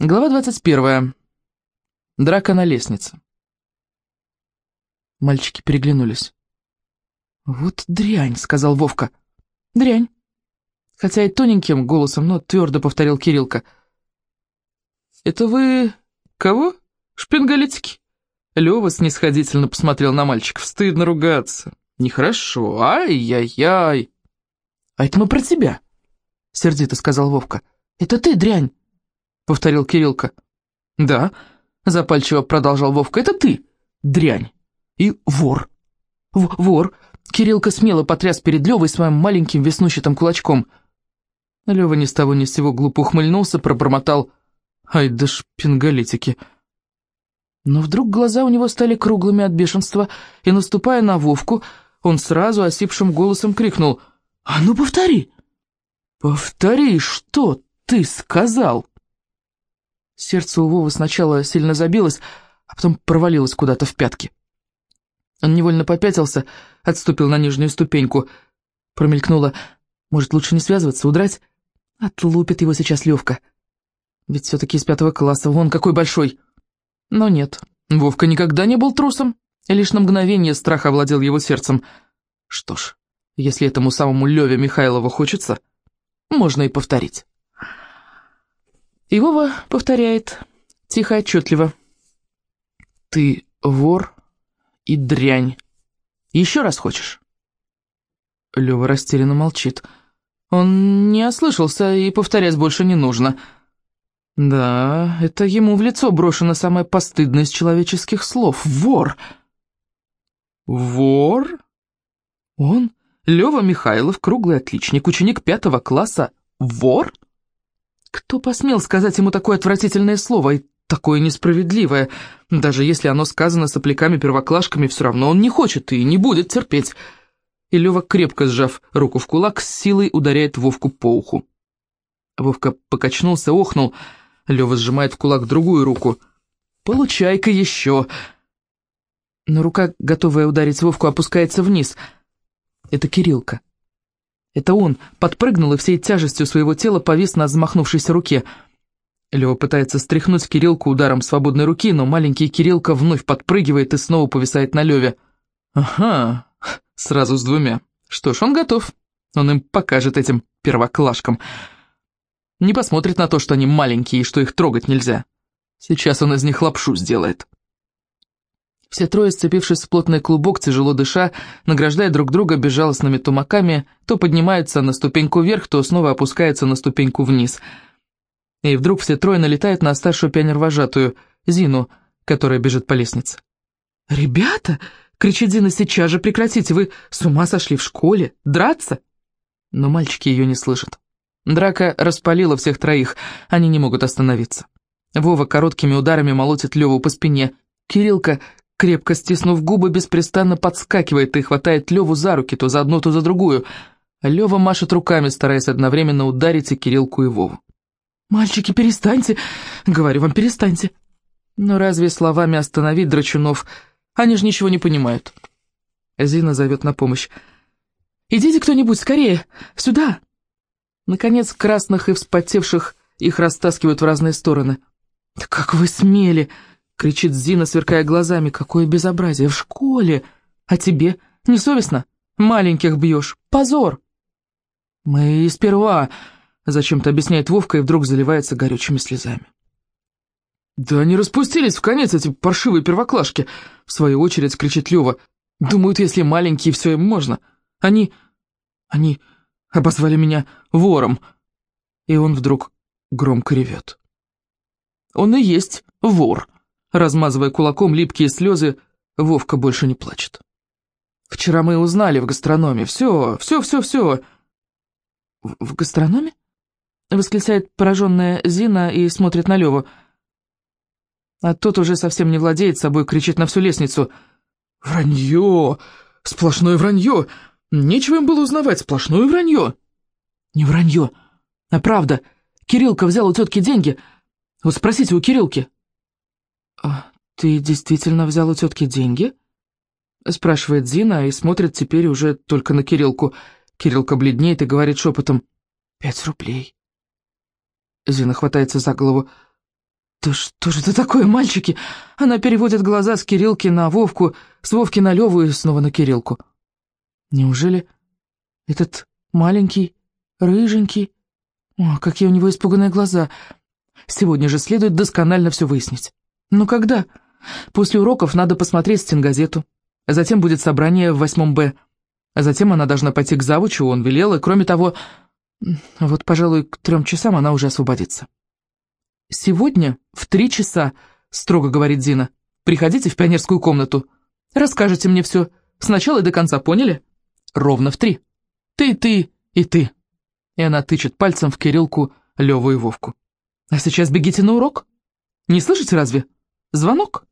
Глава 21. Драка на лестнице. Мальчики переглянулись. «Вот дрянь», — сказал Вовка. «Дрянь». Хотя и тоненьким голосом, но твердо повторил Кириллка. «Это вы... кого? Шпингалетики?» Лёва снисходительно посмотрел на мальчиков. «Стыдно ругаться. Нехорошо. Ай-яй-яй». «А это мы про тебя», — сердито сказал Вовка. «Это ты, дрянь» повторил Кириллка. «Да», — запальчиво продолжал Вовка, — «это ты, дрянь, и вор». В «Вор», — Кириллка смело потряс перед Левой своим маленьким веснущатым кулачком. Лева ни с того ни с сего глупо ухмыльнулся, пробормотал «Ай да шпингалетики». Но вдруг глаза у него стали круглыми от бешенства, и, наступая на Вовку, он сразу осипшим голосом крикнул «А ну повтори!» «Повтори, что ты сказал?» Сердце у Вовы сначала сильно забилось, а потом провалилось куда-то в пятки. Он невольно попятился, отступил на нижнюю ступеньку. Промелькнуло. Может, лучше не связываться, удрать? Отлупит его сейчас Левка. Ведь все-таки из пятого класса, вон какой большой. Но нет, Вовка никогда не был трусом. И лишь на мгновение страх овладел его сердцем. Что ж, если этому самому Леве Михайлову хочется, можно и повторить. И Вова повторяет, тихо и отчетливо. «Ты вор и дрянь. Еще раз хочешь?» Лёва растерянно молчит. Он не ослышался, и повторять больше не нужно. Да, это ему в лицо брошено самое постыдное из человеческих слов. Вор! Вор? Он, Лёва Михайлов, круглый отличник, ученик пятого класса, вор? Кто посмел сказать ему такое отвратительное слово и такое несправедливое? Даже если оно сказано сопляками-первоклашками, все равно он не хочет и не будет терпеть. И Лёва, крепко сжав руку в кулак, с силой ударяет Вовку по уху. Вовка покачнулся, охнул. Лёва сжимает в кулак другую руку. «Получай-ка еще!» Но рука, готовая ударить Вовку, опускается вниз. Это Кириллка. Это он подпрыгнул и всей тяжестью своего тела повис на взмахнувшейся руке. Лева пытается стряхнуть Кириллку ударом свободной руки, но маленький Кириллка вновь подпрыгивает и снова повисает на Леве. Ага, сразу с двумя. Что ж, он готов. Он им покажет этим первоклашкам. Не посмотрит на то, что они маленькие и что их трогать нельзя. Сейчас он из них лапшу сделает. Все трое, сцепившись в плотный клубок, тяжело дыша, награждая друг друга безжалостными тумаками, то поднимаются на ступеньку вверх, то снова опускаются на ступеньку вниз. И вдруг все трое налетают на старшую пионервожатую, Зину, которая бежит по лестнице. «Ребята!» — кричит Зина, «сейчас же прекратите, вы с ума сошли в школе? Драться?» Но мальчики ее не слышат. Драка распалила всех троих, они не могут остановиться. Вова короткими ударами молотит Леву по спине. Кириллка крепко стиснув губы, беспрестанно подскакивает и хватает Леву за руки, то за одну, то за другую. Лева машет руками, стараясь одновременно ударить и Кириллку, и Вову. «Мальчики, перестаньте! Говорю вам, перестаньте!» Но разве словами остановить драчунов? Они же ничего не понимают. Зина зовет на помощь. «Идите кто-нибудь, скорее! Сюда!» Наконец, красных и вспотевших их растаскивают в разные стороны. «Как вы смели!» Кричит Зина, сверкая глазами. Какое безобразие! В школе! А тебе? Не совестно? Маленьких бьешь. Позор! Мы сперва... Зачем-то объясняет Вовка и вдруг заливается горючими слезами. «Да они распустились в конец, эти паршивые первоклашки!» В свою очередь кричит Лёва. «Думают, если маленькие, все им можно. Они... они обозвали меня вором!» И он вдруг громко ревет. «Он и есть вор!» Размазывая кулаком липкие слезы, Вовка больше не плачет. «Вчера мы узнали в гастрономе. Все, все, все, все». «В гастрономе?» — восклицает пораженная Зина и смотрит на Леву. А тот уже совсем не владеет собой, кричит на всю лестницу. «Вранье! Сплошное вранье! Нечего им было узнавать, сплошное вранье!» «Не вранье, а правда. Кириллка взял у тетки деньги. Вот спросите у Кириллки». «А ты действительно взял у тетки деньги?» Спрашивает Зина и смотрит теперь уже только на Кириллку. Кириллка бледнеет и говорит шепотом «Пять рублей». Зина хватается за голову. «Да что же это такое, мальчики?» Она переводит глаза с Кириллки на Вовку, с Вовки на Леву и снова на Кириллку. «Неужели этот маленький, рыженький...» О, какие у него испуганные глаза. Сегодня же следует досконально все выяснить. «Ну когда?» «После уроков надо посмотреть стенгазету. Затем будет собрание в восьмом Б. А затем она должна пойти к завучу, он велел, и кроме того... Вот, пожалуй, к трем часам она уже освободится». «Сегодня в три часа», — строго говорит Зина. «Приходите в пионерскую комнату. Расскажете мне все. Сначала и до конца, поняли?» «Ровно в три. Ты, ты и ты». И она тычет пальцем в Кириллку, Леву и Вовку. «А сейчас бегите на урок. Не слышите разве? Звонок».